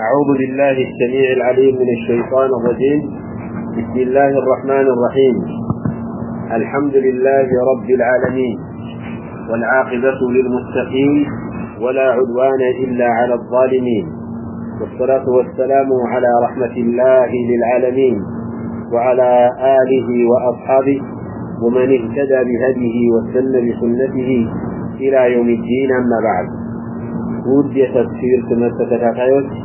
أعوذ بالله السميع العليم من الشيطان الرجيم بسم الله الرحمن الرحيم الحمد لله رب العالمين والعاقبة للمستقيم ولا عدوان إلا على الظالمين والصلاة والسلام على رحمة الله للعالمين وعلى آله وأصحابه ومن اهتدى بهديه وسن بسنته إلى يوم الدين أما بعد ودي تفسير كما ستتفعيوش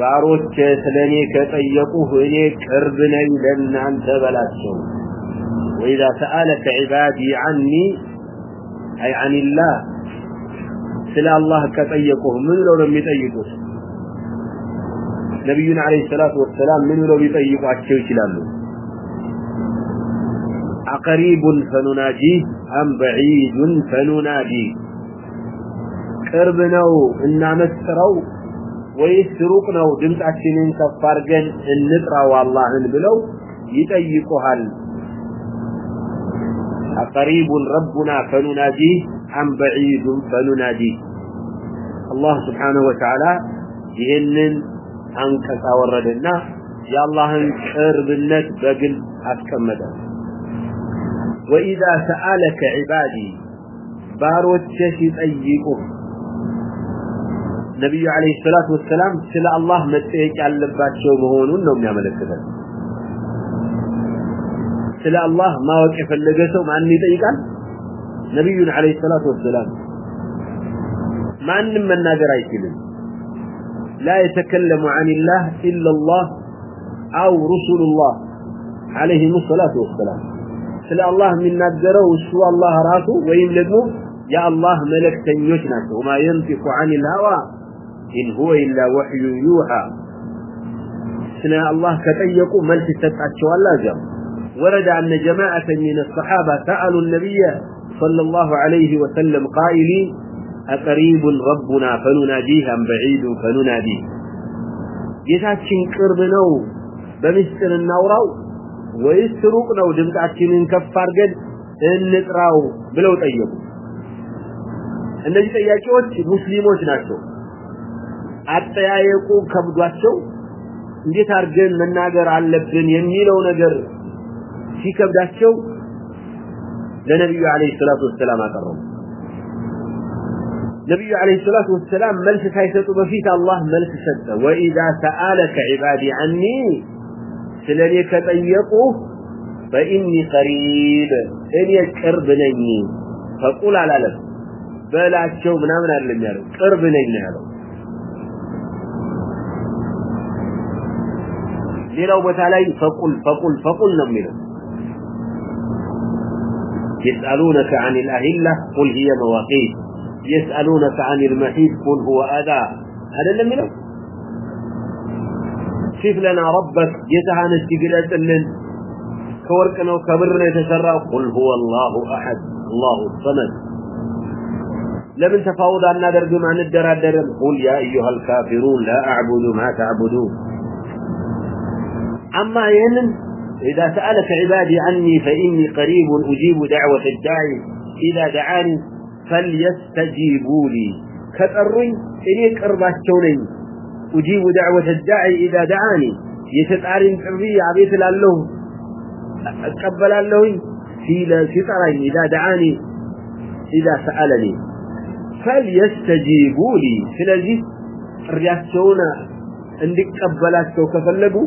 ባሮች ስለ እኔ ከጠየቁህ እኔ ቅርብ ነኝ ለእናንተ በላቸው። ወኢዛ ሰአለከ ዒባዲ ዐኒ አይ ዐኒላህ ስለ አላህ ከጠየቁህ ምን ብለው ነው የሚጠይቁት? ነቢዩን ዐለይሂ ሰላቱ ወሰላም ምን ብለው ሊጠይቋቸው ይችላሉ? አቀሪቡን ፈኑናጂህ አም በዒዱን ፈኑናጂህ ቅርብ ነው እናመስረው ወይስ ሩቅ ነው ድምጻችንን ከፍ አድርገን እንጥራው አላህን ብለው ይጠይቁሃል አቀሪብ ربنا فننادي ام بعيد فننادي الله سبحانه وتعالى ይህንን አንቀጽ አወረደና የአላህን ቅርብነት በግል አስቀመጠ وإذا سألك عبادي ባሮቼ ሲጠይቁህ ነብዩ አለይሂ ሰላቱ ወሰለም ስለ አላህ መጠየቅ ያለባቸው መሆኑን ነው የሚያመለክተው። ስለ አላህ ማወቅ የፈለገ ሰው ማን ይጠይቃል? ነብዩን አለይሂ ሰላቱ ወሰለም ማንም መናገር አይችልም። لا يتكلم عن الله إلا الله أو رسول الله عليه الصلاة والسلام سلا الله من نادره وسوى الله راسه وإن لدنه يا الله ملك تنيوش وما ينطق عن الهوى إن هو إلا وحي يوحى سنا الله كتيقوا من تستطعت شوالا جاء ورد أن جماعة من الصحابة سألوا النبي صلى الله عليه وسلم قائلين أقريب ربنا فنناديه أم بعيد فنناديه جيتاتشين قربنو بمستر النورو ويسرقنو دمتاتشين كفار قد እንጥራው بلو ጠየቁ እነዚህ ጠያቂዎች ሙስሊሞች ናቸው አጠያየቁ ከብዷቸው እንዴት አርገን መናገር አለብን የሚለው ነገር ሲከብዳቸው ለነብዩ አለይሂ ሰላቱ ወሰለም አቀረቡ ነብዩ አለይሂ ሰላቱ ወሰለም መልስ ሳይሰጡ በፊት አላህ መልስ ሰጠ ወኢዛ ሰአለከ ኢባዲ አንኒ ስለኔ ከጠየቁ በእኒ ቀሪብ እኔ ቅርብ ነኝ ፈቁል አላለም በላቸው ምናምን አይደለም ያለው ቅርብ ነኝ ያለው ሌላው ቦታ ላይ ፈቁል ፈቁል ፈቁል ነው የሚለው يسألونك عن الأهلة قل هي مواقيت يسألونك عن المحيط قل هو أداء هذا لم يلو شف لنا ربك يتعان الشقلة من كوركنا وكبرنا يتسرع قل هو الله أحد الله الصمد لم تفاوض أن ندرج مع ندر قل يا أيها الكافرون لا أعبد ما تعبدون أما يمن إذا سألك عبادي عني فإني قريب أجيب دعوة الداعي إذا دعاني فليستجيبوا لي كترين إليك أربعة شونين أجيب دعوة الداعي إذا دعاني يتبعرين تعبية عبيت الله أتقبل الله سترين إذا دعاني إذا سألني فليستجيبوا لي فلذي الرياسون عندك أبلاتك وكفلقوا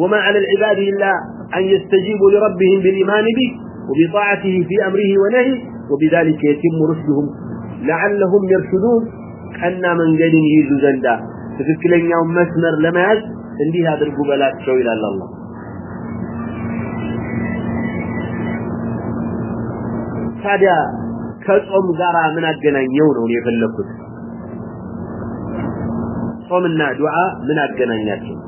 وما على العباد إلا أن يستجيبوا لربهم بالإيمان به وبطاعته في أمره ونهي وبذلك يتم رشدهم لعلهم يرشدون أن من قد نهيز زندا فكذلك لن يوم مسمر لما يجب أن لها هذا القبلات شعور إلى الله هذا كالأم غارة من الجنان يونون يفلقون صمنا دعاء من الجنان يجب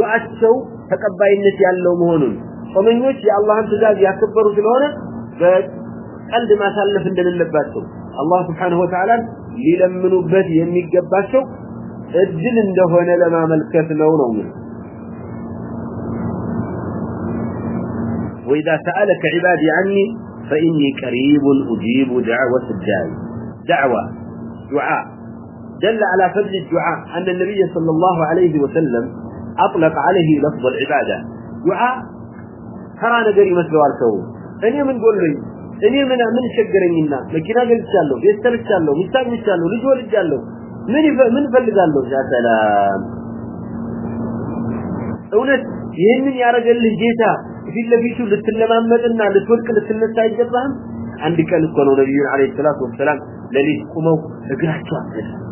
ዱዓቸው ተቀባይነት ያለው መሆኑን ጾመኞች የአላህን ትእዛዝ ያከበሩ ስለሆነ በቀልድ ማሳለፍ እንደሌለባቸው አላህ ስብሓንሁ ወተዓላን ሊለምኑበት የሚገባቸው እድል እንደሆነ ለማመልከት ነው ነው ምን وإذا سألك عبادي عني فإني قريب أجيب دعوة الداعي دعوة دعاء دل على فضل الدعاء أن النبي صلى الله عليه وسلم أطلق عليه لفظ العبادة دعاء ترى نجري مثل سوء أني من قول لي أني من من شجر منا لكن كنا قل تشالو يستل تشالو مستاق مستالو لجوال تشالو من يف... من فلقالو يا سلام أونت يهمني يا رجل اللي جيتا في اللي بيشو لتلما مدنا لتورك لتلما سايد جبهم عندك أن يكونوا نبيون عليه الصلاة والسلام لليس قموا أقرأتوا عبدالله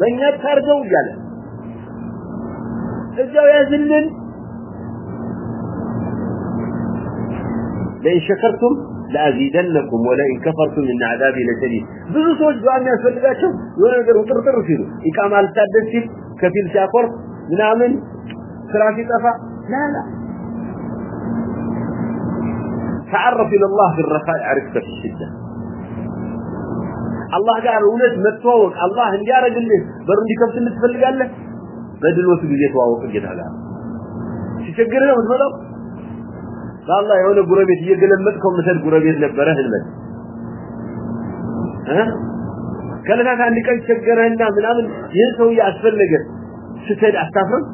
በእኛ ታርገው እያለ እዚያው ያዝልን لئن شكرتم لأزيدنكم ولئن كفرتم إن عذابي لشديد ብዙ ሰዎች ዱዓ የሚያስፈልጋቸው የሆነ ነገር ውጥርጥር ሲሉ ኢቃማ አልታደስ ሲል ከፊል ሲያቆርጥ ምናምን ስራ ሲጠፋ ላ ላ تعرف إلى الله بالرخاء عرفت في الشدة አላህ ጋር እውነት መጥቷል አላህ እንዲያረግልህ በር እንዲከፍት እንትፈልጋለህ በድልወት ጊዜ ተዋወቅ ጌታ ጋር ሲቸግር ነው ተፈለው ባላህ የሆነ ጉረቤት እየገለመጥከው መሰል ጉረቤት ነበረ ህልመት ከለና አንድ ቀን ቸገረህና ምናምን ይህ ሰው ያስፈልገ ስትሄድ አታፍርም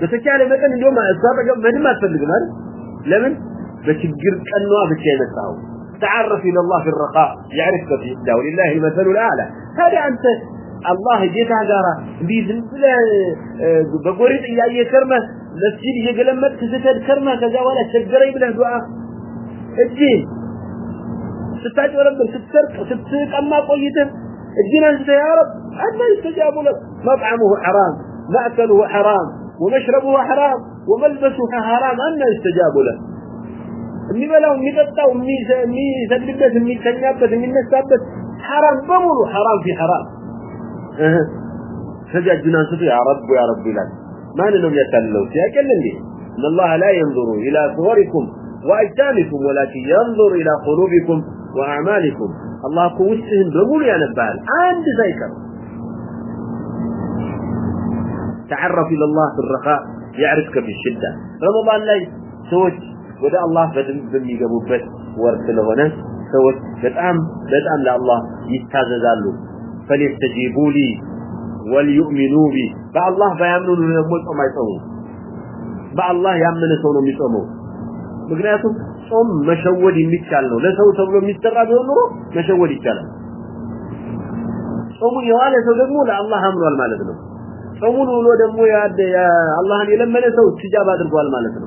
በተቻለ መጠን እንደውም እሷ ጠገብ ምንም አትፈልግም አይደል ለምን በችግር ቀኗ ብቻ የመጣው تعرف إلى الله في الرخاء يعرفك في الله ولله المثل الأعلى هذا أنت الله جيت هذا بإذن لا بقريت إياه كرمة لسجد يقلمت تزتد كرمة كذا ولا تشجري بلا دعاء الجين ستاجر ربك ستسرق ستسرق أما قيته الجين أنت يا رب أما يستجاب لك مطعمه حرام مأكله حرام ومشربه حرام وملبسه حرام أما يستجاب لك የሚበላው የሚጠጣው የሚሰድበት የሚተኛበት የሚነሳበት ሐራም በሙሉ ሐራም في حرام ፈጃጅ ናንሱ يا رب يا رب ይላል ማን ነው የሚያታለው ሲያቀል እንዴ ان الله لا ينظر الى صوركم واجسامكم ولكن ينظر الى قلوبكم واعمالكم الله قوسهم بمول يا نبال عند ذكر تعرف الى الله في الرخاء يعرفك بالشده رمضان لي سوت ወደ አላህ በድምጽ በሚገቡበት ወር ስለሆነ ሰዎች በጣም በጣም ለአላህ ይታዘዛሉ فليستجيبوا لي وليؤمنوا بي فالله بيامنون من الموت وما يصوموا فالله يامن سون وما يصوموا مقرياتهم صوم مشود يمتشالنا لا سوى سوى لهم يسترى بيونه مشود يتشالنا صوم يوالى سوى دمو لا الله أمر والمالتنا صوم يوالى دمو يا الله أن يلمن سوى تجابات المالتنا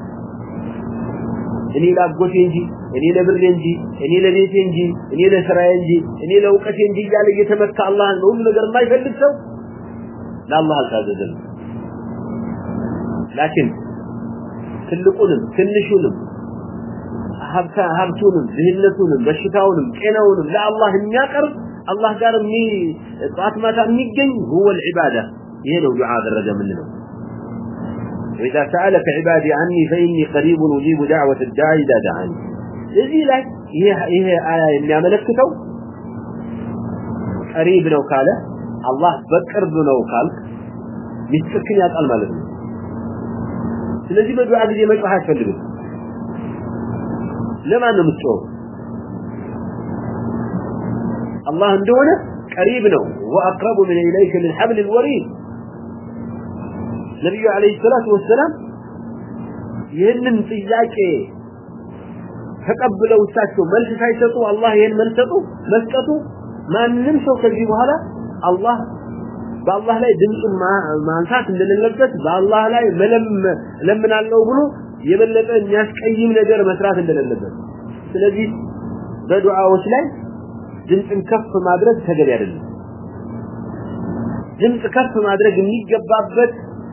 እኔ ላጎቴ እንጂ እኔ ለብሬ እንጂ እኔ ለቤቴ እንጂ እኔ ለስራዬ እንጂ እኔ ለውቀቴ እንጂ እያለ እየተመካ አላህን በሁሉ ነገር የማይፈልግ ሰው ለአላህ አልታዘዘም። ላኪን ትልቁንም ትንሹንም ሀብታ ሀብቱንም ድህነቱንም በሽታውንም ጤናውንም ለአላህ የሚያቀርብ አላህ ጋር ጠዋት ማታ የሚገኝ ሁወል ዒባዳ ይሄ ነው ዱዓ አደረገ ምን ነው وإذا سألك عبادي عني فإني قريب أجيب دعوة الداعي إذا دعاني إذي لك هي هي آية اللي عملت كتو قريب نو قال الله بكر نو قال بيتفكني على المال الذي بدو عبدي ما يفحش فلبي لما أنه مستوى الله عندونا قريب نو وأقرب من إليك من حبل الوريد نبي عليه الصلاة والسلام ينم في ذاك فقبل أو ساته مالك سيساته الله ينم ساته مالك ساته ما ينم ساته جيبه هذا الله با الله لا يدمس ما ينساته من المالكات با الله لا يملم لما نعلمه منه يملم أن يسك أي من أجار مسرات من المالكات سلذي بدعاء وسلعي جمس انكفه مع درجة جمس انكفه مع درجة ميجة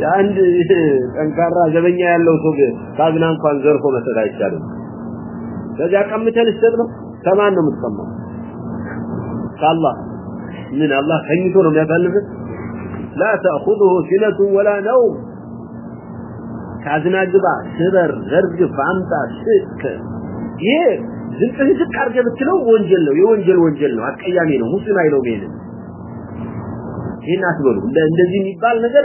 የአንድ ጠንካራ ዘበኛ ያለው ሰው ግን ካዝና እንኳን ዘርፎ መሰደ አይቻልም። ከዚያ ቀምተን እስጥ ነው ተማን ነው የምትሰማው። ካላህ ምን አላህ ከኝቶ ነው የሚያሳልፍ ላ ተአኹዙሁ ሲነቱ ወላ ነውም ካዝና ግባ፣ ስበር፣ ዘርግፍ፣ አምጣ፣ ስክ ይሄ ዝንጥህ ዝቅ አድርገህ ብትለው ወንጀል ነው። የወንጀል ወንጀል ነው። አቀያሚ ነው። ሙስሊም አይለውም። ይሄንን ይህን አትበሉ። እንደዚህ የሚባል ነገር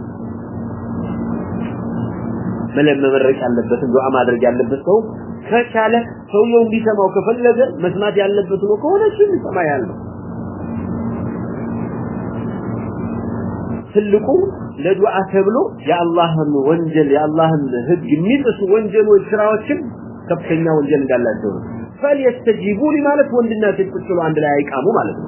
መለም መመረቅ ያለበትን ዱዓ ማድረግ ያለበት ሰው ከቻለ ሰውየው እንዲሰማው ከፈለገ መስማት ያለበት ነው ከሆነ ሽም ይሰማ ያለው ትልቁ ለዱዓ ተብሎ የአላህን ወንጀል የአላህን ህግ የሚጥሱ ወንጀሎች ስራዎችን ከፍተኛ ወንጀል እንዳላቸው ነው ፈልየስተጂቡ ማለት ወንድና ሴት ቁጭሎ አንድ ላይ አይቃሙ ማለት ነው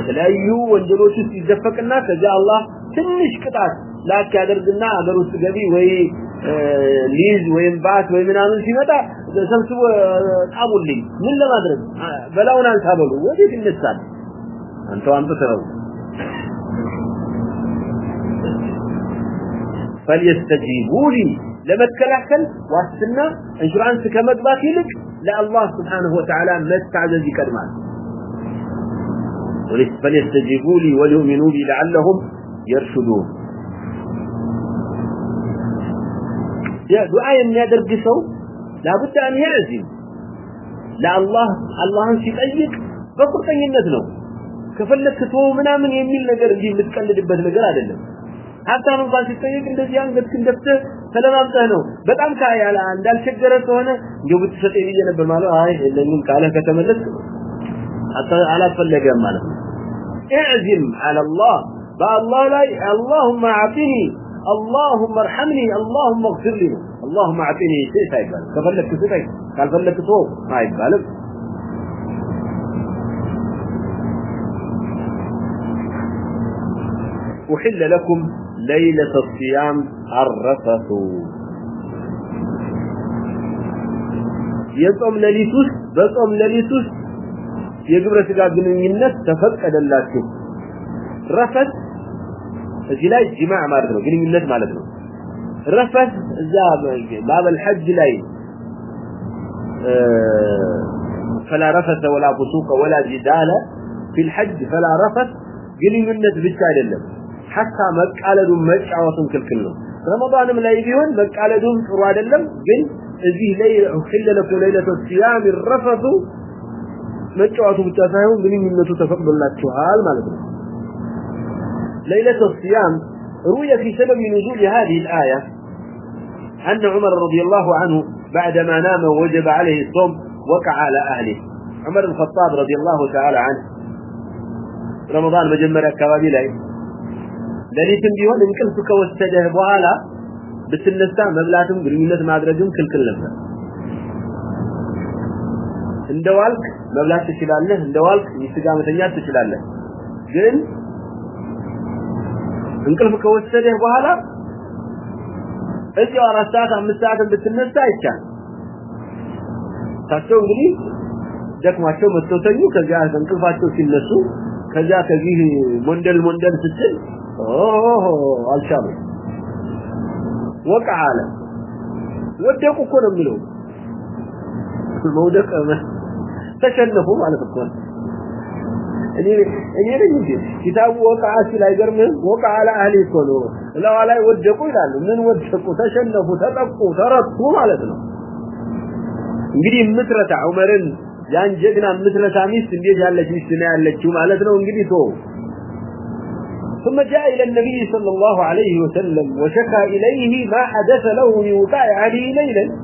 የተለያዩ ወንጀሎች ውስጥ ይዘፈቅና ከዚያ አላህ ትንሽ ቅጣት ላክ ያደርግና አገር ውስጥ ገቢ ወይ ሊዝ ወይም ባት ወይ ምናምን ሲመጣ ሰብስቦ ጣሙልኝ ምን ለማድረግ በላውን አንሳበሉ ወዴት ይነሳል አንተው አምጥተው فليستجيبوا لي ለመከላከል ዋስትና ኢንሹራንስ ከመግባት ይልቅ ለአላህ ስብሓንሁ ወተዓላ መታዘዝ ይቀድማል فليستجيبوا لي وليؤمنوا بي لعلهم يرشدون يا دعاء من هذا القسو لا بد أن يعزم لا الله الله أنسي بأيك بقر أن ينزلوا كفلت كتوه منا من يميل نجر اللي متكلد ببه نجر هذا اللي حتى أنه قال ستيك إن دزيان قد كندبته فلما أمتهنه بدعم كاي على أن دال شجرته هنا جو بتسطيني جنب ماله آيه إلا من كاله كتمدت حتى على فلقة مالا اعزم على الله فالله لا اللهم اعطني اللهم ارحمني اللهم اغفر لي اللهم اعطني شيء هاي بالك كفلك كفلك قال فلك تو هاي بالك أحل لكم ليلة الصيام الرفث يصوم لليتوس بصوم لليتوس የግብረ ስጋ ግንኙነት ተፈቀደላችሁ ረፈት እዚህ ላይ ጅማዕ ማለት ነው ግንኙነት ማለት ነው ረፈት እዛ ባብ الحج ላይ فلا رفث ولا فسوق ولا جدال في الحج فلا رفث ግንኙነት ብቻ አይደለም ሐታ መቃለዱን መጫወቱን ክልክል ነው ረመዳንም ላይ ቢሆን መቃለዱም ጥሩ አይደለም ግን እዚህ ላይ ሒለ ለኩም ለይለቱ ሲያም ረፈቱ መጫወቱ ብቻ ሳይሆን ግንኙነቱ ምነቱ ተፈቅዶላችኋል ማለት ነው ليلة الصيام روي في سبب نزول هذه الآية أن عمر رضي الله عنه بعدما نام وجب عليه الصوم وقع على أهله عمر الخطاب رضي الله تعالى عنه رمضان مجمرة كبابي لأي لأنه يتم بيهون إن كنتك واستجهبوا على بسنة سامة لا كل كل نزم እንደ ዋልክ መብላት ትችላለህ እንደ ዋልክ የሥጋ መተኛት ትችላለህ ግን እንቅልፍ ከወሰደህ በኋላ እዚያው አራት ሰዓት አምስት ሰዓት ብትነሳ ይቻላል ታቸው እንግዲህ ደክማቸው መጥተው ከዚያ እንቅልፋቸው ሲነሱ ከዚያ ከዚህ ሞንደል ሞንደል ስትል ኦሆ አልቻሉ ወቃለ ወደቁ እኮ ነው የሚለው መውደቅ ተሸነፉ ተሸነፉ፣ ማለት ማለት ማለት እኮ እኮ ነው። ነው። ነው። ነው ነው። እኔ እኔ ኪታቡ ወቃ ወቃ ሲል አይገርምህም? አለ ላይ ወደቁ ወደቁ? ይላሉ። ምን ተጠቁ፣ ተረቱ እንግዲህ እንግዲህ ምትረታ ምትረታ ዑመርን ያን ጀግና ሚስት ሚስት እንዴት ያለች ያለችው ثم جاء إلى النبي صلى الله عليه وسلم وشكى إليه ما حدث له من متر علي تو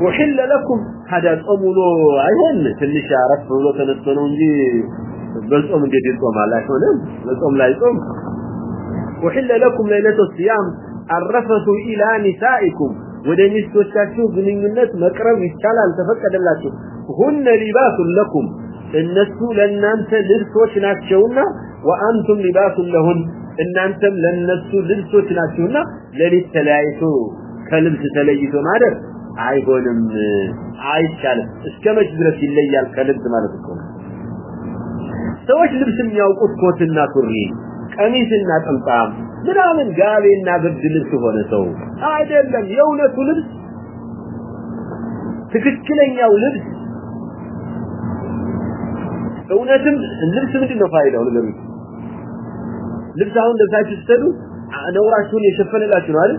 وحل لكم هذا الأم له أيهن عرف النشاء رفع له تنسلون جي بالأم جي بالأم على كونهم بالأم لا يقوم وحل لكم ليلة الصيام الرفث إلى نسائكم وده نسو الشاشو مقرب الناس يشال أن تفكد الله هن لباس لكم النسو لن أنت لرسوش ناتشونا وأنتم لباس لهن إن أنتم لن نسو لرسوش ناتشونا للتلايتو كلمت تلايتو مادر አይሆንም አይቻልም እስከመች ድረስ ይለያል ከልብ ማለት እኮ ሰዎች ልብስ የሚያውቁት ኮትና ሱሪ ቀሚስና ጥምጣም ምናምን ጋቢና ብርድ ልብስ ሆነ ሰው አይደለም የእውነቱ ልብስ ትክክለኛው ልብስ እውነትም ልብስ ምንድን ነው ፋይዳው ነገር ልብስ አሁን ለብሳችሁ ስትሉ ነውራችሁን የሸፈነላችሁ ነው አይደል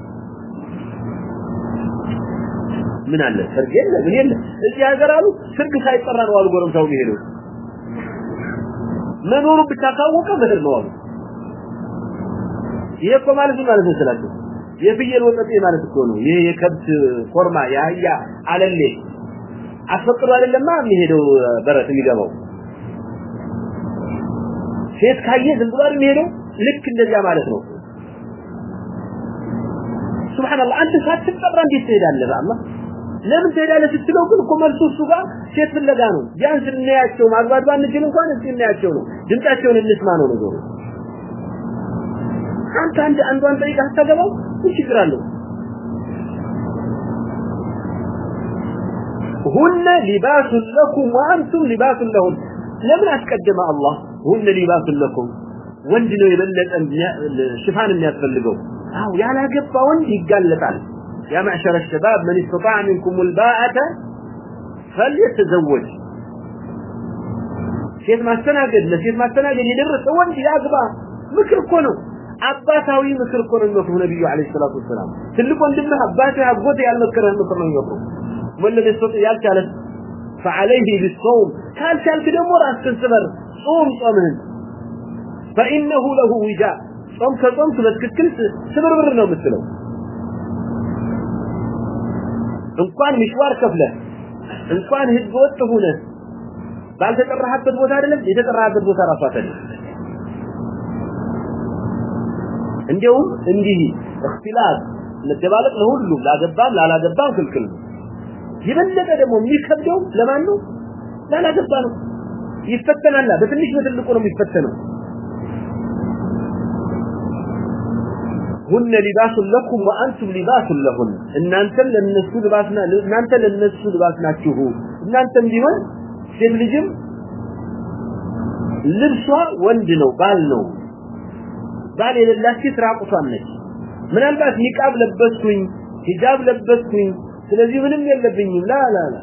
ምን አለ ሰርግ የለ ምን የለ እዚህ ሀገር አሉ ሰርግ ሳይጠራ ነው አሉ ጎረምሳው የሚሄደው መኖሩ ብቻ ካወቀ ምድር ነው አሉ ይሄ እኮ ማለት ማለት ነው ስላሉ የፍየል ወጠጤ ማለት እኮ ነው ይሄ የከብት ኮርማ የአህያ አለሌ አስፈቅዶ አይደለማ የሚሄደው በረት የሚገባው ሴት ካየ ዝም ብሎ የሚሄደው ልክ እንደዚያ ማለት ነው ስብሓንላህ አንተ ሳትጠራ እንዴት ትሄዳለህ በአላህ ለምን ትሄዳለህ ስትለው ግን እኮ መልሱ እሱ ጋር ሴት ፍለጋ ነው። ቢያንስ እናያቸው ማግባት ባንችል እንኳን እስኪ እናያቸው ነው። ድምጻቸውን እንስማ ነው ነገሩ። አንተ አንድ አንዷን ጠይቃ አታገባው? ምን ችግር አለው? هن لباس لكم وانتم لباس لهن لمن اسقدم الله هن لباس لكم ወንድ ነው የበለጠ ሽፋን የሚያስፈልገው አው ያላገባ ወንድ ይጋለጣል يا معشر الشباب من استطاع منكم الباءة فليتزوج شيث ما استناقل لا شيث ما استناقل يدرس هو انت يا أقبا مكر كنو أباتا وي مكر كنو النصر نبي عليه الصلاة والسلام تلقوا انت منها أباتا يا أبغوطة يا النصر من يطر من الذي استطاع يا الكالس فعليه بالصوم قال كان في دمور أسكن سبر صوم صمهن فإنه له وجاء صمت صمت بس كالكالس سبر برنو مثله እንኳን ምሽዋር ከፍለ እንኳን ህግ ወጥ ሆነ ባልተጠራህበት ቦታ አይደለም የተጠራህበት ቦታ ራሱ አይደለም እንዲያውም እንዲህ እክትላል ለደባለቅ ለሁሉ ላገባም ላላገባም ክልክል ይበለጠ ደግሞ የሚከብደው ለማን ነው ላላገባ ነው ይፈተናል በትንሽ በትልቁ ነው የሚፈተነው هن لباس لكم وأنتم لباس لهم إن أنت لنسو لباسنا إن أنت لنسو لباسنا تشهو إن أنت مليون سيد لجم لبسوا واندنوا بالنوا بال إلى الله كثرة عقصة منك من الباس نكاب لبسكم حجاب لبسكم سلزي من أمي لا لا لا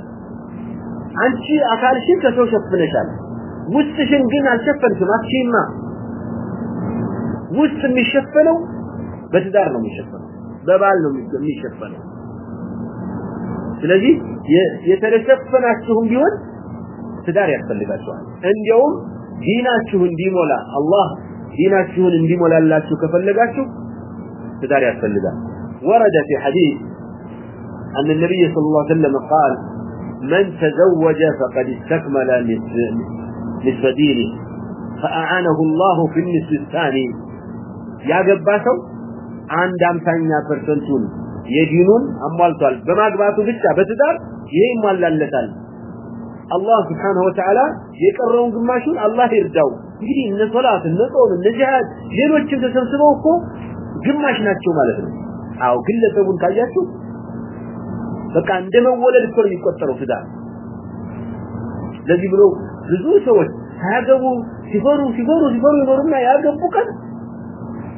عن شيء أخال شيء كسو شفن شال مستشن قلنا شفن كما شيء ما وست من بچدار نو میشه پنه دبال نو میشه پنه سلزی یه ترسف پنه چهون بیون سدار یک پنه بچوان اندیوم دینا الله دینا چهون اندیمولا اللہ چهون کفل بچو ورد في حديث أن النبي صلى الله عليه وسلم قال من تزوج فقد استكمل نصف دينه فأعانه الله في النصف الثاني يا قباسه አንድ አምሳኛ ፐርሰንቱን የዲኑን አሟልቷል በማግባቱ ብቻ በትዳር ይሄ ይሟላለታል አላህ Subhanahu Wa Ta'ala የቀረውን ግማሹን አላህ ይርዳው እንግዲህ እነ ሶላት እነ ጾም እነ ጂሃድ ሌሎችም ተሰብስበው እኮ ግማሽ ናቸው ማለት ነው አው ግለሰቡን ካያችሁ በቃ እንደ መወለድ እኮ ነው የሚቆጠረው ትዳር ለዚህ ብሎ ብዙ ሰዎች ሳያገቡ ሲፈሩ ሲፈሩ ሲፈሩ ይኖሩና ያገቡ ቀን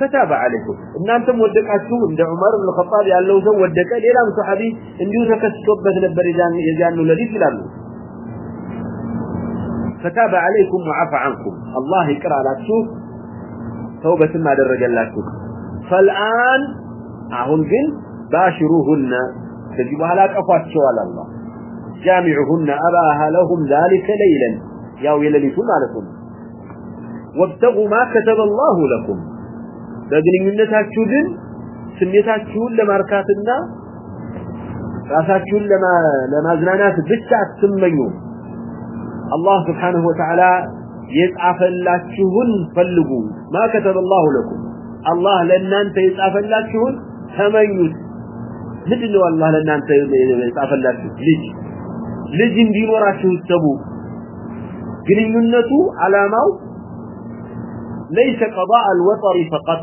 فتاب عليكم ان انتم ودقاتكم عند عمر بن الخطاب يالله سو ودقه ليلام صحابي انديو تكسبت نبر يجان يجانو الذي يلالو فتاب عليكم وعفى عنكم الله يقرا لكم توبه ما درجلاكم فالان اهون جن باشروهن تجي بحال اقفاتشوا على الله جامعهن اباها لهم ذلك ليلا يا ويلليتون عليكم وابتغوا ما كتب الله لكم በግንኙነታችሁ ግን ስሜታችሁን ለማርካትና ራሳችሁን ለማዝናናት ብቻ አትመኙ አላህ Subhanahu Wa Ta'ala የጻፈላችሁን ፈልጉ ما كتب الله لكم الله ለእናንተ የጻፈላችሁን ተመኙ ምድነው አላህ ለእናንተ የጻፈላችሁ ልጅ ልጅ እንዲኖራችሁ ተቡ ግንኙነቱ አላማው ليس قضاء الوطر فقط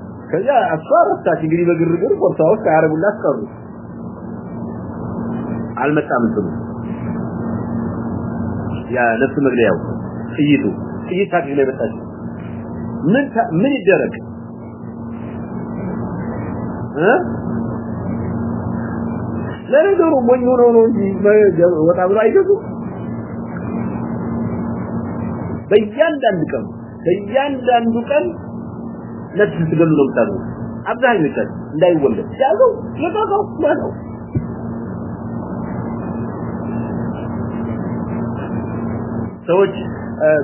ከዚያ እሷ አረፍታች እንግዲህ በግርግር ቆርጣው ሳያረጉላት ቀሩ አልመጣም እንትኑ ያ ነፍስ መግለያው ጥይቱ ጥይት አግኝ ላይ መጣች ምን ምን ይደረግ ለኔ ዶሮ ሞኝ ሆኖ ነው እንጂ ወጣ ብሎ አይገቡ በእያንዳንዱ ቀን በእያንዳንዱ ቀን ነፍስ ስገሉ ነው ታሉ አብዛኝ ይከት እንዳይወለድ ያሉ ለታቀው ማለት ሰዎች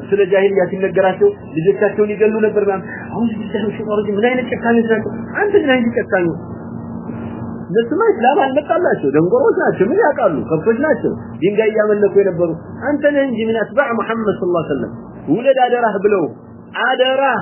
ስለ ጃሂልያ ሲነገራቸው ልጆቻቸውን ይገሉ ነበር ማለት አሁን ልጆቻቸው ሲወርድ ምን አይነት ጨካኝ ነው አንተ ምን አይነት ጨካኝ ነው ለስማይ ስላም አልመጣላቸው ደንጎሮች ናቸው ምን ያውቃሉ ከብቶች ናቸው ድንጋይ እያመለኩ የነበሩ አንተ ነህ እንጂ ምን አትባዕ መሐመድ ሰለላሁ ዐለይሂ ወሰለም ውለድ አደራህ ብለው አደራህ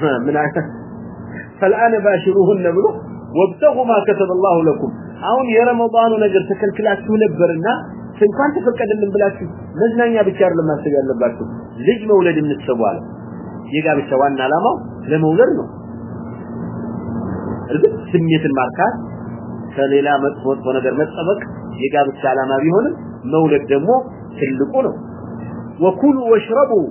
من عيسى فالآن باشروهن بلو وابتغوا ما كتب الله لكم عون يا رمضان ونجر تكل كلاس ونبرنا سنكون تفكر من بلاسي مزنا يا بشار لما سيقال لباسي لج مولد من السوال يقع بشوالنا لما لمولدنا ربط سمية المركات فليلا مدفوت ونجر مدفوت يقع بشار لما بيهون مولد دمو تلقونه وكلوا واشربوا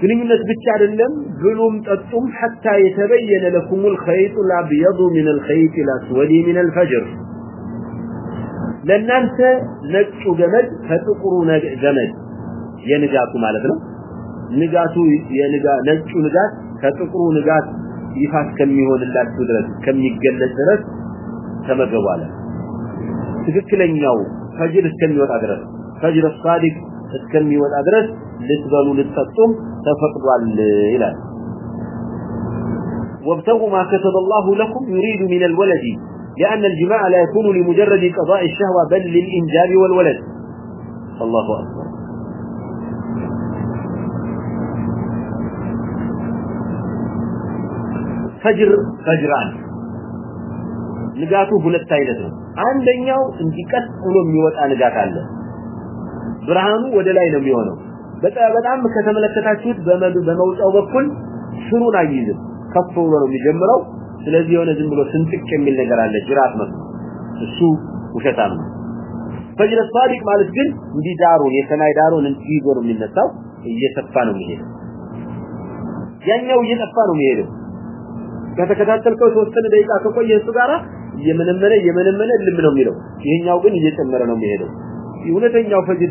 ግንኙነት ብቻ አይደለም ብሉም ጠጡም حتى يتبين لكم الخيط الابيض من الخيط الاسود من الفجر ለእናንተ ነጩ ገመድ ከጥቁሩ ገመድ የንጋቱ ማለት ነው ንጋቱ የንጋ ነጩ ንጋት ከጥቁሩ ንጋት ይፋ እስከሚሆንላችሁ ድረስ ከሚገለጽ ድረስ ተመገቡ አለ ትክክለኛው ፈጅር እስከሚወጣ ድረስ ፈጅር ሳዲቅ እስከሚወጣ ድረስ ልትበሉ ልትጠጡም ተፈቅዷል ይላል وابتغوا ما كتب الله لكم يريد من الولد لأن الجماع لا يكون لمجرد قضاء الشهوة بل للإنجاب والولد الله أكبر فجر فجران نقاتوه لتايلتهم عندن يو انتكت قلوم يوت آنقات عنه ብርሃኑ ወደ ላይ ነው የሚሆነው በጣም በጣም ከተመለከታችሁት በመዱ በመውጣው በኩል ሽሩን አይይዝ ከፍ ብሎ ነው የሚጀምረው ስለዚህ የሆነ ዝም ብሎ ስንጥቅ የሚል ነገር አለ ጅራት መስሎ እሱ ውሸታም ነው ፈጅረ ሷዲቅ ማለት ግን እንዲህ ዳሩን የሰማይ ዳሩን እንዲህ ዞር የሚነሳው እየሰፋ ነው የሚሄደው ያኛው እየጠፋ ነው የሚሄደው ከተከታተልከው ሶስተኝ ደቂቃ ከቆየ እሱ ጋራ የምንመለ የምንመለ ልም ነው የሚለው ይሄኛው ግን እየጨመረ ነው የሚሄደው የሁለተኛው ፈጅር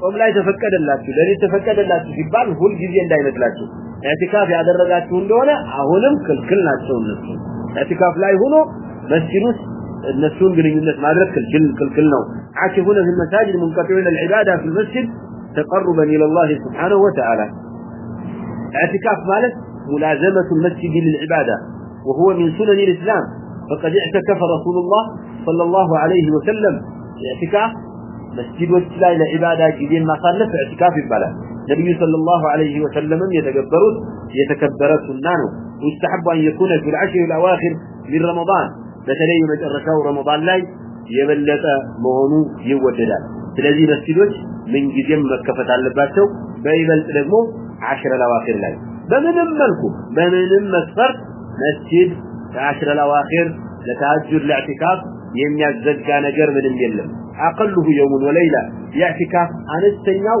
ጾም ላይ ተፈቀደላችሁ ለኔ ተፈቀደላችሁ ሲባል ሁል ጊዜ እንዳይመስላችሁ ኢቲካፍ ያደረጋችሁ እንደሆነ አሁንም ክልክል ናቸው እነሱ ኢቲካፍ ላይ ሆኖ መስጊድ ውስጥ እነሱን ግንኙነት ማድረግ ክልክል ክልክል ነው አኪሁነ في المساجد منقطعون العباده في المسجد تقربا الى الله سبحانه وتعالى اعتكاف مالك ملازمة المسجد للعبادة وهو من سنن الاسلام فقد اعتكف رسول الله صلى الله عليه وسلم اعتكاف مسجدوچ ላይ ለዒባዳ ጊዜ ማሳለፍ እጥካፍ ይባላል ነብዩ ሰለላሁ ዐለይሂ ወሰለም የተገበሩት የተከበረ ሱና ነው ይስተحب ان يكون في العشر الاواخر من رمضان በተለይ መጨረሻው ረመዳን ላይ የበለጠ መሆኑ ይወደዳል ስለዚህ መስጊዶች ምን ጊዜም መከፈት አለባቸው በይበልጥ ደግሞ عشر الاواخر ላይ በምንም መልኩ በምንም መስፈርት መስጊድ ከ10 الاواخر ለታጅር ለኢትካፍ የሚያዘጋ ነገር ምንም የለም أقله يوم وليلة يعتكاف عن السنو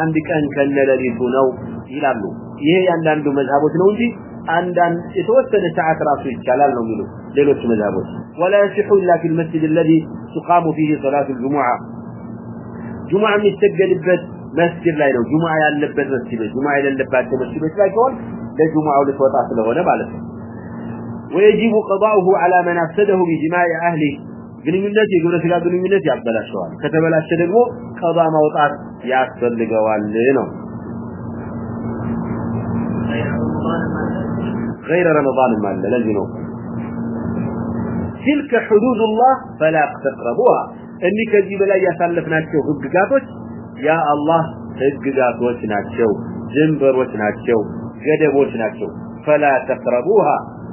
عندك أن كان لليتونو إلى الله إيه يندان دو مذهبوت نوجي عندان يتوسل ساعة راسو الجلال نوميلو ليلو مذهبوت ولا يصح إلا في المسجد الذي تقام فيه صلاة الجمعة جمعة مستقل بس مسجد لا ينو جمعة يالبت مسجد جمعة يالبت مسجد لا يكون لجمعة ولتوطع سلغونا بالسجد ويجب قضاؤه على من أفسده بجماع أهله ግንኙነት የግብረት ጋር ግንኙነት ያበላሽዋል ከተበላሸ ደግሞ ቀባ ማውጣት ያስፈልገዋል ነው غير رمضان ما لا لذي نو تلك حدود الله فلا تقربوها اني كذي بلا ياسلفناچو حجاتوت يا الله حجاتوت ناچو جنبروت ناچو غدبوت ناچو فلا تقربوها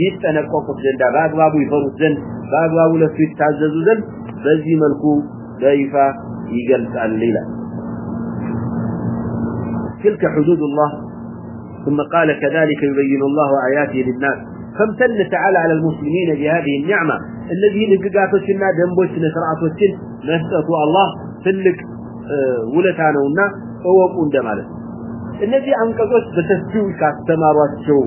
ይጠነቀቁት ዘንዳ በአግባቡ ይፈሩት ዘንድ በአግባቡ ለሱ ይታዘዙ ዘንድ በዚህ መልኩ በይፋ ይገልጻል ይላል تلك حدود الله ثم قال كذلك يبين الله آياته للناس فامتن تعالى على المسلمين بهذه النعمة الذين نققاته سنة دنبوش نسرعة السن نسأت الله تلك ولتانا ونا فوقون دمالة الذي أنقذت بتسجوك كاستمار واتشوه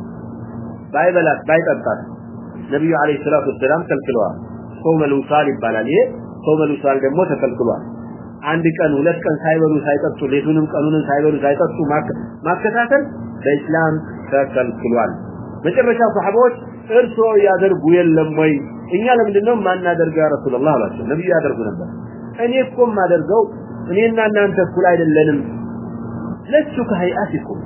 بائبل بائبل نبی علیہ السلام السلام کلکلوا قومل وصالب بالالی قومل وصالب موتا کلکلوا عند کن ولد کن سائبرو سائطتو لیتونم کنون سائبرو سائطتو ماکتا تن با اسلام کلکلوا مجرد شاہ صحبوش ارسو یادر گویل لموی انیا لم دنو ماننا درگا رسول اللہ باسم نبی یادر گو نمبر انیا کم مادر گو انیا نانا انتا کلائل لنم لسو که ای آسکو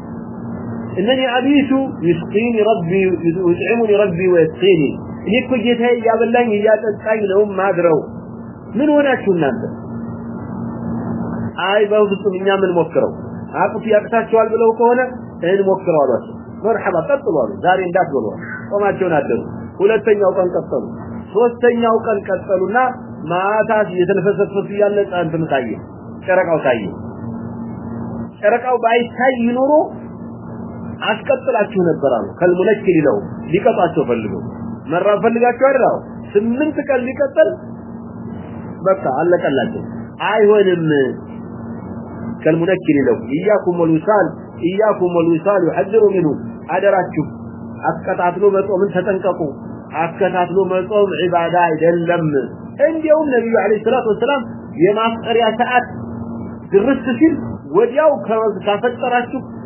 انني ابيت يسقيني ربي يطعمني ربي ويسقيني هيك وجيت هي يا بلان يا تسقي لهم ما ادرو من وراكم نانت اي بوزتو منيا من موكرو اكو في اكتاچوال بلو كونه ان موكرو علاش مرحبا تطلوا زاري انداك بلو وما تشون ادرو ሁለተኛው ቀን ቀጠሉ ሶስተኛው ቀን ቀጠሉና ማታ የተነፈሰፈሱ ያለ ጻን ተመታየ ጨረቃው ታየ ጨረቃው ባይታይ ይኖሮ اللہ تین کل منک کے لیے آپ کا تاثر میں تو آپ کا یہ معاف کرے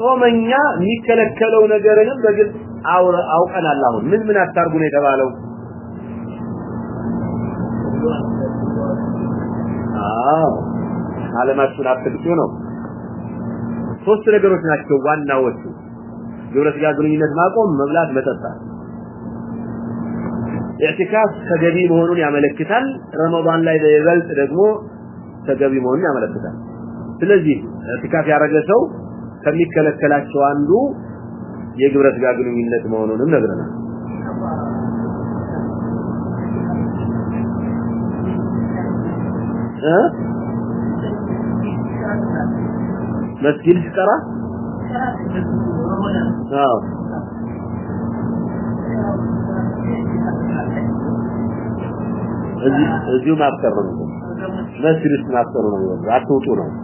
ጾመኛ የሚከለከለው ነገርንም በግልጽ አውቀናል አሁን ምን ምን አታርጉ ነው የተባለው አዎ አለማችን አትግጡ ነው ሶስት ነገሮች ናቸው ዋናዎቹ ግብረ ስጋ ግንኙነት ማቆም መብላት መጠጣት ኢዕቲካፍ ተገቢ መሆኑን ያመለክታል ረመዳን ላይ ይበልጥ ደግሞ ተገቢ መሆኑን ያመለክታል ስለዚህ ኢዕቲካፍ ያደረገ ሰው کلکل ایک ندر ناجو میپ کر رہا ہے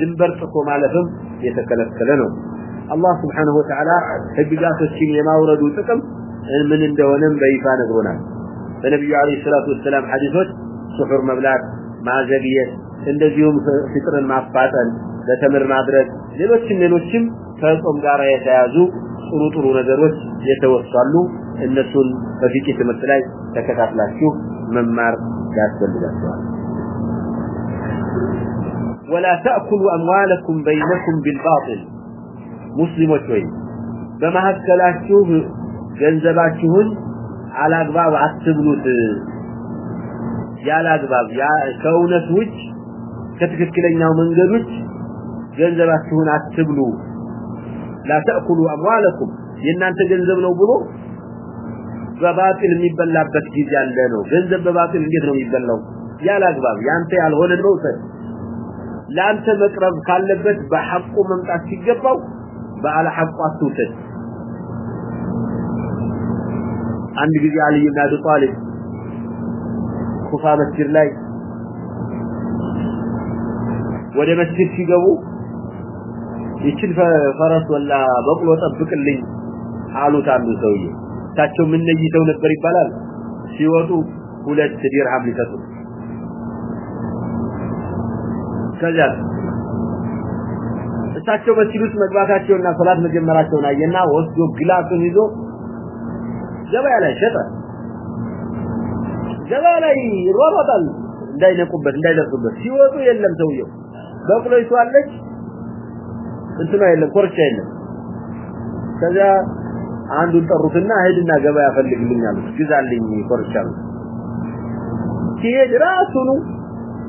ድንበር ጥሶ ማለፍም የተከለከለ ነው አላህ Subhanahu Wa Ta'ala ህግጋቶችን የማውረዱ ጥቅም ምን እንደሆነም በይፋ ነግሮናል በነብዩ አለይሂ ሰላቱ ወሰለም ሐዲሶች ሱሁር መብላት ማዘግየት እንደዚሁም ፍጥርን ማፋጠን ለተምር ማድረግ ሌሎችም ሌሎችም ከጾም ጋር የተያዙ ጥሩ ጥሩ ነገሮች የተወሳሉ እነሱን በፊቅ ትምህርት ላይ ተከታትላችሁ መማር ያስፈልጋችኋል ولا تأكلوا أموالكم بينكم بالباطل مسلم وشوي بما هكذا جنزباتهم على أقباب عصبنوت يا لأقباب يا كونة وج كتكت كلينا ومن قبل جنزباتهم عصبنو لا تأكلوا أموالكم لأن أنت جنزب لو بلو بباطل من يبلع بكي جان لانو جنزب بباطل من يبلع يا لأقباب يا أنت يا الغنى الروسة لا انت مقرب كالبت بحق من تاسك جبوا بعلى حق اسوت عندي جي علي بن ابي طالب خفاب السر لي ودي ما تشي جبوا يشل فرس ولا بقلو طبق لي حالو تعمل سويه تاچو من نجي تو نبر يبالال سيوتو ولد درهم لتاتو ከዚያ እሳቸው በሲሉት መግባታቸውና ሶላት መጀመራቸውን አየና ወስዶ ግላቱን ይዞ ገበያ ላይ ሸጠ ገበያ ላይ ሮሮታል እንዳይነቁበት እንዳይደርሱበት ሲወጡ የለም ሰውየው በቁሎይቱ አለች እንትና የለም ኮርቻ የለም ከዚያ አንዱን ጠሩትና ሄድና ገበያ ፈልግልኛል ግዛልኝ ኮርቻ ነው ሲሄድ ራሱኑ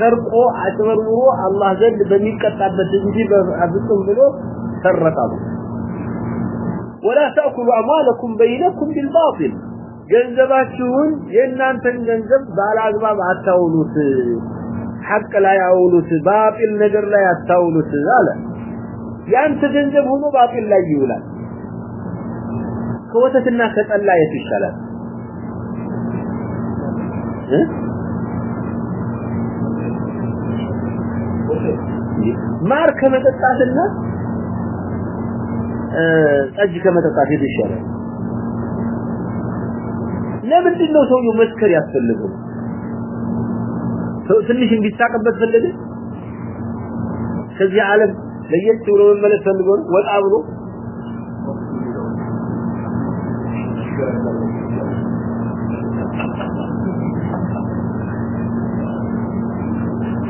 ተርቆ አጥበሩ አላህ ዘንድ በሚቀጣበት እንጂ በአብጡም ብሎ ተረቃሉ ولا تاكلوا اموالكم بينكم بالباطل ገንዘባችሁን የናንተን ገንዘብ ባላግባብ አታውሉት حق لا يعولوا باطل ነገር ላይ አታውሉት አለ ያንተ ገንዘብ ሆኖ باطل ላይ ይውላል ከወተትና ከጠላ የት ይሻላል ማር ከመጠጣትና ጠጅ ከመጠጣት ይሻላል ለምን እንደው ሰውየው መስከር ያስፈልገው ሰው ትንሽ እንዲጣቀበት ፈልገ ከዚህ ዓለም ለየት ብሎ መመለስ ፈልጎ ወጣ ብሎ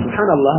ሱብሃንአላህ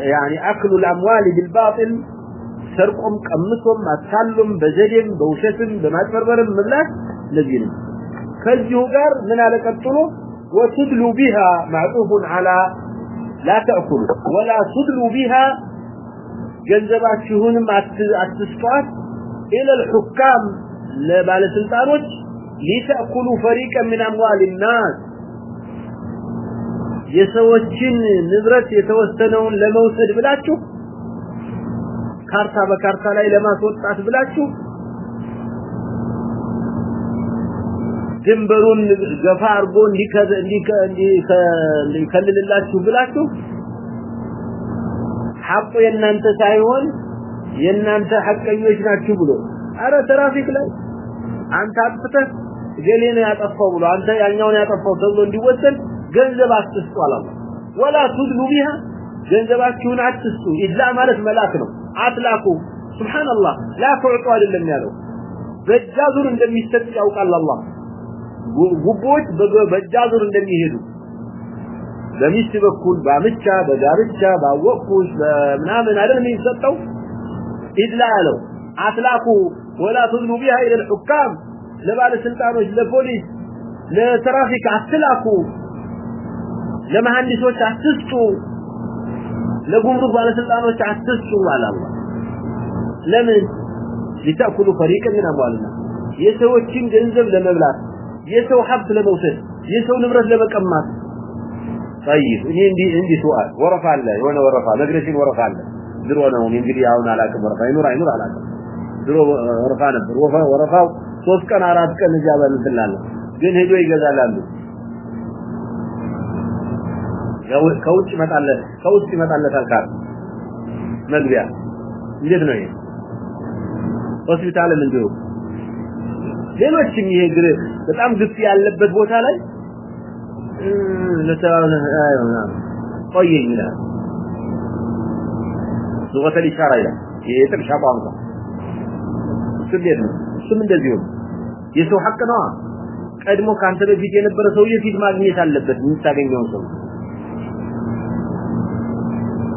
يعني أكل الأموال بالباطل سرقهم قمصهم ما تسلم بوشتهم بوشتن بما تبربر من الله لذينهم كذيه غير من على قتله وتدلوا بها معروف على لا تأكلوا ولا تدلوا بها جنزبات شهون ما تسفات إلى الحكام لبالسلطانوش لتأكلوا فريقا من أموال الناس የሰዎችን ንብረት የተወሰነውን ለመውሰድ ብላችሁ ካርታ በካርታ ላይ ለማስወጣት ብላችሁ ድንበሩን ገፋ አርጎ እንዲከ እንዲከልልላችሁ ብላችሁ ሐቁ የናንተ ሳይሆን የናንተ ሐቀኞች ናችሁ ብሎ አረ ትራፊክ ላይ አንተ አጥፍተህ ገሌን ያጠፋው ብሎ አንተ ያኛውን ያጠፋው ተብሎ እንዲወሰድ ገንዘብ አትስጡ አላህ ወላ ትድሉ بها ገንዘባችሁን አትስጡ ኢላ ማለት መላክ ነው አትላኩ ሱብሃንአላህ ላ ትዑጡ አይደለም ያለው በጃዙር እንደሚሰጥ ያውቃል አላህ ጉቦች በጃዙር እንደሚሄዱ ለሚስት በኩል ባምቻ በጋብቻ ባወቁሽ ምናምን አይደል የሚሰጠው ኢላ ያለው አትላኩ ወላ ትድሉ بها ኢለል ለባለስልጣኖች ለፖሊስ ለትራፊክ አትላኩ ለመሐንዲሶች አትስጡ ለጉምሩክ ባለስልጣኖች አትስጡ አላህ ለምን ሊታኩሉ فريقا من اموالنا የሰውችን ገንዘብ ለመብላት የሰው ሀብት ለመውሰድ የሰው ንብረት ለመቀማት طيب እኔ እንዲ እንዲ سؤال ወረፋ አለ የሆነ ወረፋ ለግረሽን ወረፋ አለ ድሮ ነው እንግዲህ አሁን አላቀም ወረፋ ይኖር አይኖር አላቀም ድሮ ወረፋ ነበር ወረፋ ወረፋው ሶስት ቀን አራት ቀን እያበልጥላለ ግን ሄዶ ይገዛላሉ ከውጭ ይመጣለት ከውስጥ ይመጣለታል ካር መግቢያ እንዴት ነው ይሄ ሆስፒታልም እንዲሁ ሌሎችም ይሄ ግር በጣም ግፊ ያለበት ቦታ ላይ ቆየ ይላል ሱረት ልሻራ ይላል ይሄ ጥርሻ ቋንቋ እሱ እንዴት ነው እሱም እንደዚሁ የሰው ሀቅ ነዋ ቀድሞ ከአንተ በፊት የነበረ ሰውዬ ፊት ማግኘት አለበት የምታገኘውን ሰው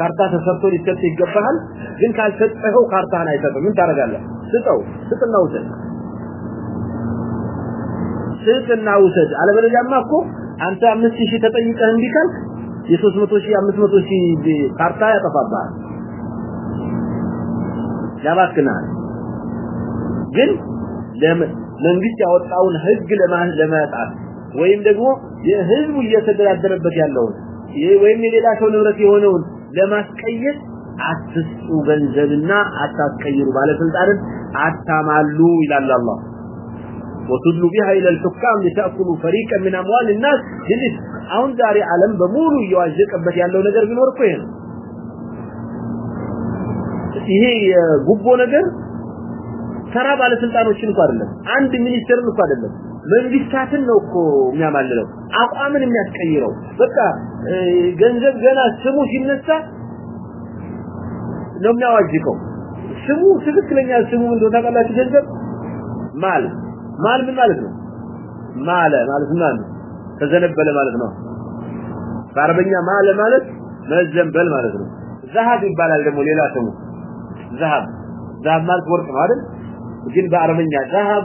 ካርታ ተሰርቶ ሊሰጥ ይገባል ግን ካልሰጠው ካርታን አይሰጥም ምን ታረጋለህ ስጠው ስጥና ውሰድ ስጥና ውሰድ አለበለዚያማ እኮ አንተ 5000 ተጠይቀህ እንዲካል የ300000 500000 ካርታ ያጠፋባል ያባክና ግን ለመንግስት ያወጣውን ህግ ለማለማጣት ወይም ደግሞ የህዝቡ እየተደራደረበት ያለውን ወይም የሌላ ሰው ንብረት የሆነውን ለማስቀየር አትስጡ ገንዘብና አታስቀይሩ ባለስልጣን አታማሉ ይላል አላህ ወትሉ بها الى الحكام لتاكلوا فريقا من اموال الناس جلس አሁን ዛሬ ዓለም በሙሉ ይዋጅቀበት ያለው ነገር ቢኖር እኮ ይሄ ይሄ ጉቦ ነገር ተራ ባለስልጣኖችን እንኳን አይደለም አንድ ሚኒስተርን እንኳን አይደለም መንግስታትን ነው እኮ የሚያማልለው አቋምን የሚያስቀይረው በቃ ገንዘብ ገና ስሙ ሲነሳ ነው የሚያዋጅቀው ስሙ ትክክለኛ ስሙ እንደው ታውቃላችሁ ገንዘብ ማል ማል ምን ማለት ነው ማለ ማለት ምን ማለት ተዘነበለ ማለት ነው በአረበኛ ማለ ማለት መዘንበል ማለት ነው ዘሀብ ይባላል ደግሞ ሌላ ስሙ ዘሀብ ዘሀብ ማለት ወርቅ ነው አይደል ግን በአረበኛ ዘሀብ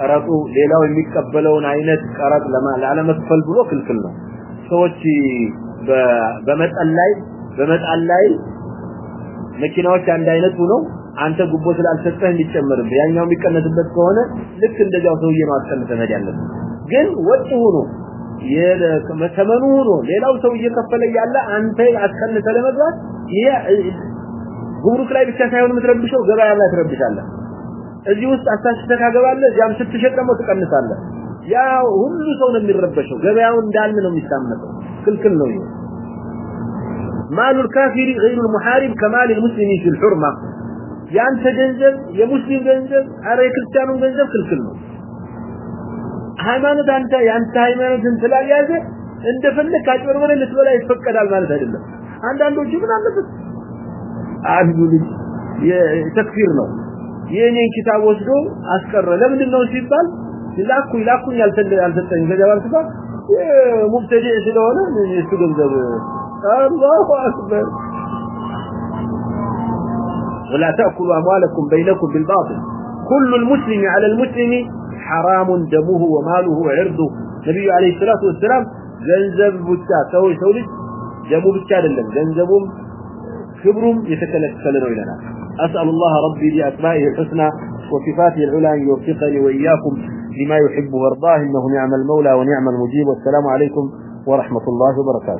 ቀረጡ ሌላው የሚቀበለውን አይነት ቀረጥ ለማላለመፈል ብሎ ክልክል ነው ሰዎች በመጠን ላይ በመጣል ላይ መኪናዎች አንድ አይነት ሆኖ አንተ ጉቦ ስላልሰጠህ እንዲጨመርብ ያኛው የሚቀነስበት ከሆነ ልክ እንደዚያው ሰውዬ ነው አስቀምጠህ ያለው ግን ወጥ ሆኖ የተመኑ ሆኖ ሌላው ሰው እየከፈለ ያለ አንተ አስቀምጠህ ለመግባት ይሄ ጉምሩክ ላይ ብቻ ሳይሆን የምትረብሸው ገበያ ላይ ትረብሻለህ እዚህ ውስጥ አስተሳስ ተካገባለ እዚያም ስትሸጥ ደሞ ተቀንሳለ ያ ሁሉ ሰው ነው የሚረበሸው። ገበያው እንዳልም ነው የሚታመጠው ክልክል ነው ይሄ مال الكافر غير المحارب كمال المسلم في الحرمه يعني تجنزل يا مسلم تجنزل اره كريستيانو تجنزل كل كل هاي ما ند انت يا انت هاي ما ند انت لا يازا انت فلك اكبر من اللي تبلا يفقد على مالك عندو جبن على بس عاد لي يا تكفير نو የኔን kitab ወስዶ አስቀረ ነው ሲባል ይላኩ ይላኩ ያልተል ያልተል ገደባን ሲባል የሙብተዲ ስለሆነ እሱ ገንዘብ አላሁ አክበር ولا تاكلوا اموالكم بينكم بالباطل كل المسلم على المسلم حرام دمه وماله وعرضه النبي عليه الصلاه والسلام ገንዘብ ብቻ ሰው ሰው ልጅ ደሙ ብቻ አይደለም ገንዘቡም ክብሩም የተከለከለ ነው ይላል أسأل الله ربي بأسمائه الحسنى وصفاته العلى أن يوفقني وإياكم لما يحب ويرضاه إنه نعم المولى ونعم المجيب والسلام عليكم ورحمة الله وبركاته